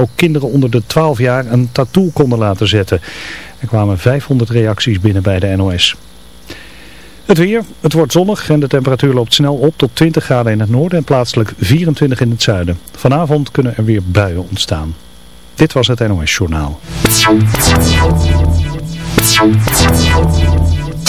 ook kinderen onder de 12 jaar een tattoo konden laten zetten. Er kwamen 500 reacties binnen bij de NOS. Het weer, het wordt zonnig en de temperatuur loopt snel op tot 20 graden in het noorden en plaatselijk 24 in het zuiden. Vanavond kunnen er weer buien ontstaan. Dit was het NOS Journaal.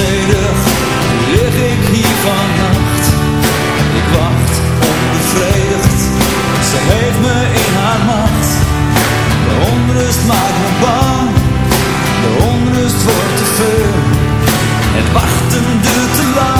Onzedig lig ik hier vannacht. Ik wacht onbevredigd, ze heeft me in haar macht. De onrust maakt me bang, de onrust wordt te veel. Het wachten duurt te lang.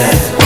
네.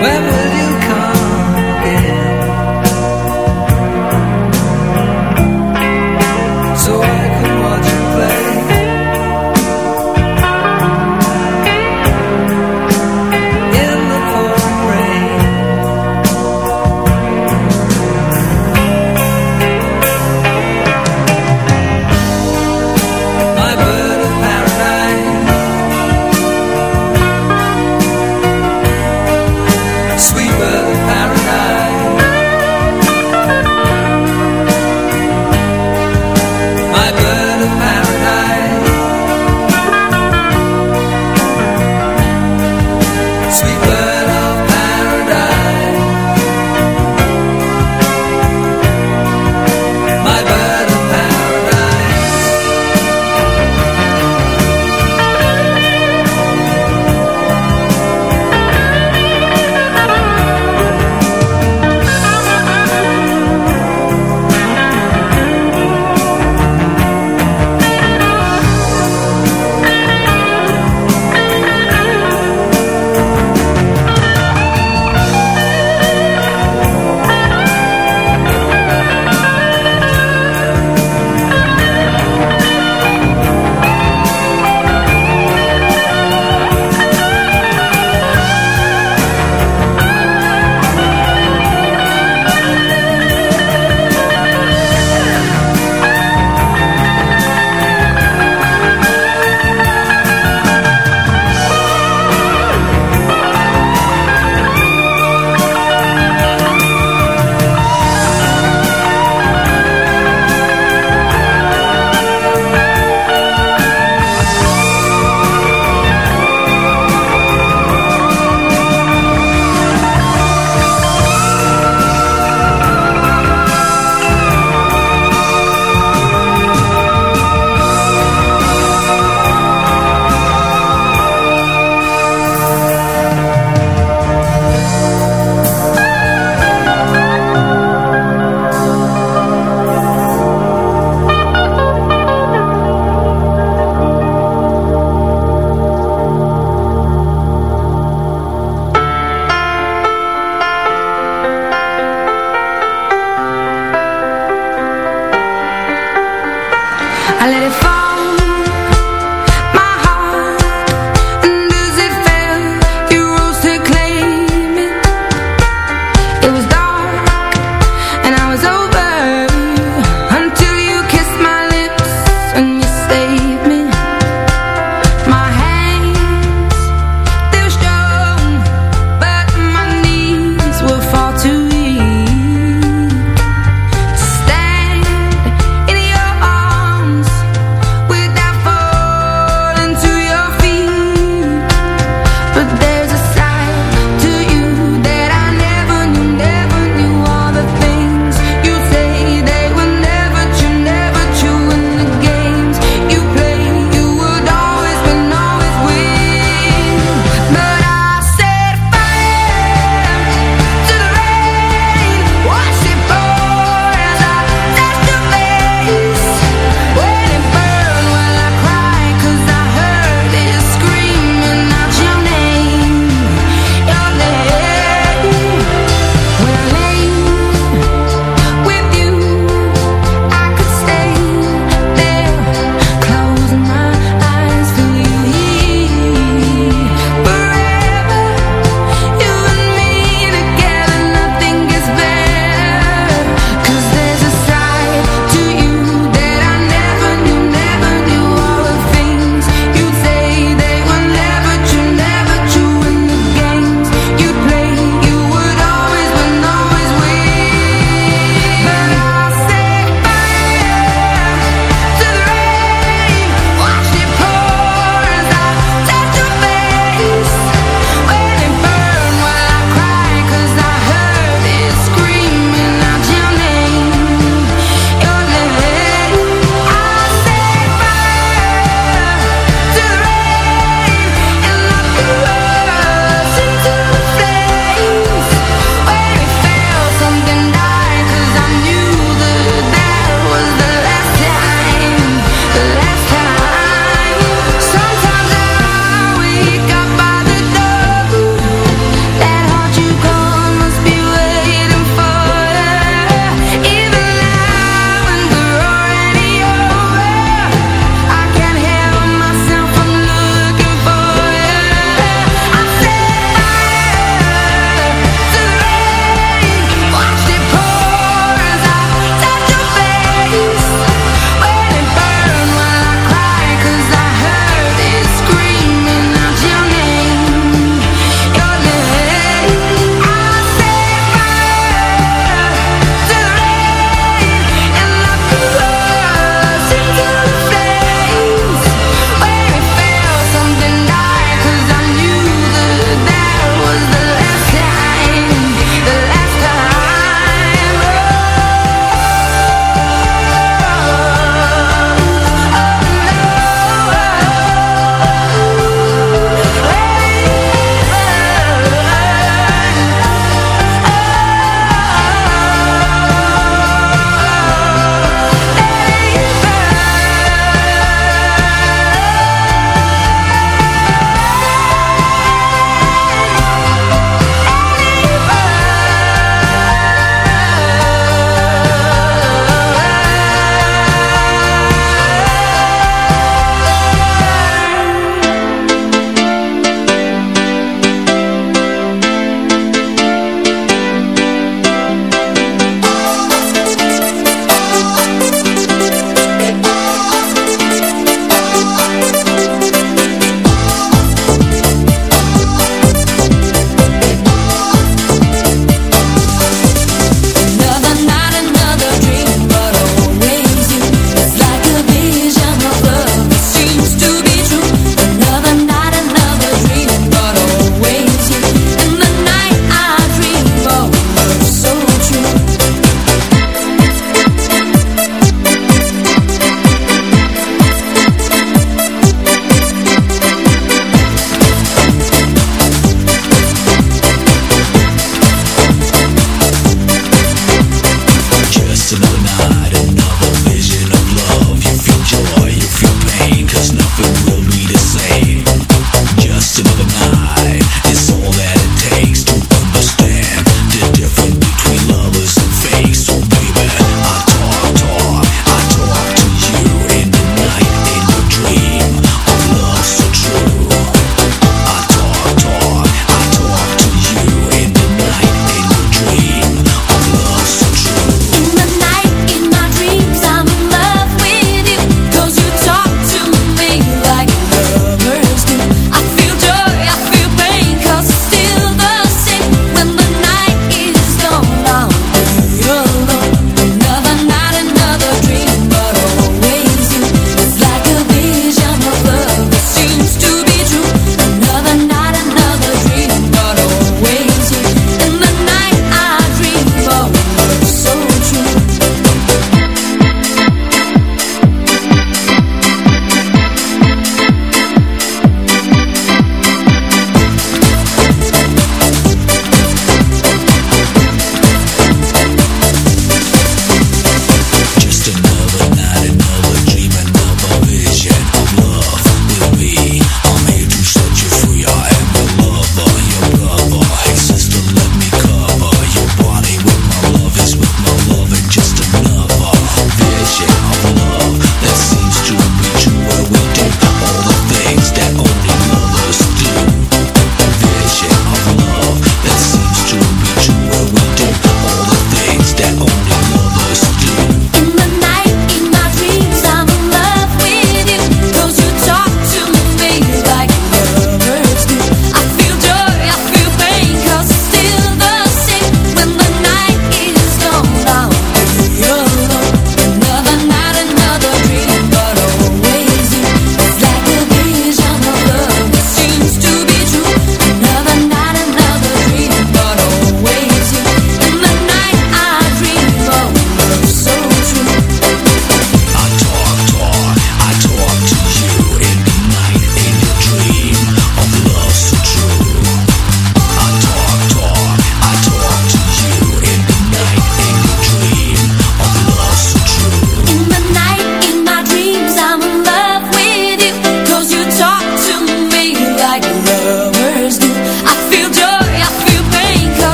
When will you come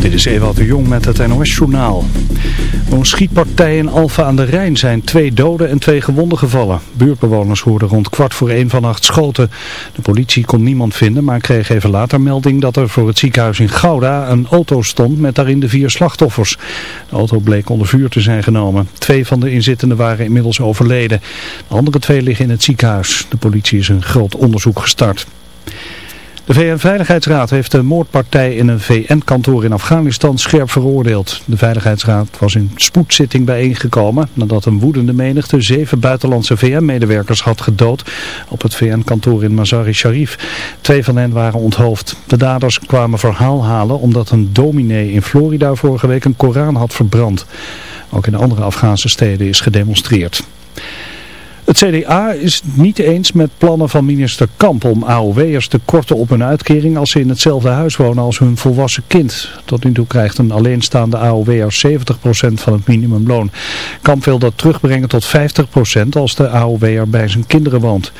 Dit is Ewald de Jong met het NOS-journaal. Door een schietpartij in Alfa aan de Rijn zijn twee doden en twee gewonden gevallen. Buurtbewoners hoorden rond kwart voor één vannacht schoten. De politie kon niemand vinden, maar kreeg even later melding dat er voor het ziekenhuis in Gouda een auto stond met daarin de vier slachtoffers. De auto bleek onder vuur te zijn genomen. Twee van de inzittenden waren inmiddels overleden. De andere twee liggen in het ziekenhuis. De politie is een groot onderzoek gestart. De VN-veiligheidsraad heeft de moordpartij in een VN-kantoor in Afghanistan scherp veroordeeld. De Veiligheidsraad was in spoedzitting bijeengekomen nadat een woedende menigte zeven buitenlandse VN-medewerkers had gedood op het VN-kantoor in Mazar-i Sharif. Twee van hen waren onthoofd. De daders kwamen verhaal halen omdat een dominee in Florida vorige week een Koran had verbrand. Ook in andere Afghaanse steden is gedemonstreerd. Het CDA is niet eens met plannen van minister Kamp om AOW'ers te korten op hun uitkering als ze in hetzelfde huis wonen als hun volwassen kind. Tot nu toe krijgt een alleenstaande AOW'er 70% van het minimumloon. Kamp wil dat terugbrengen tot 50% als de AOW'er bij zijn kinderen woont.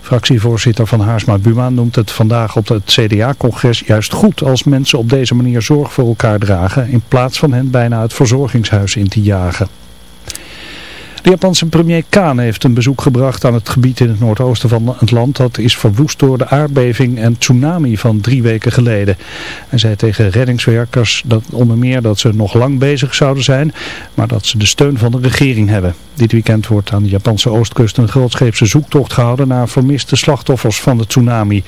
Fractievoorzitter van Haarsma Buma noemt het vandaag op het CDA-congres juist goed als mensen op deze manier zorg voor elkaar dragen in plaats van hen bijna het verzorgingshuis in te jagen. De Japanse premier Kane heeft een bezoek gebracht aan het gebied in het noordoosten van het land dat is verwoest door de aardbeving en tsunami van drie weken geleden. Hij zei tegen reddingswerkers dat onder meer dat ze nog lang bezig zouden zijn, maar dat ze de steun van de regering hebben. Dit weekend wordt aan de Japanse oostkust een grootscheepse zoektocht gehouden naar vermiste slachtoffers van de tsunami.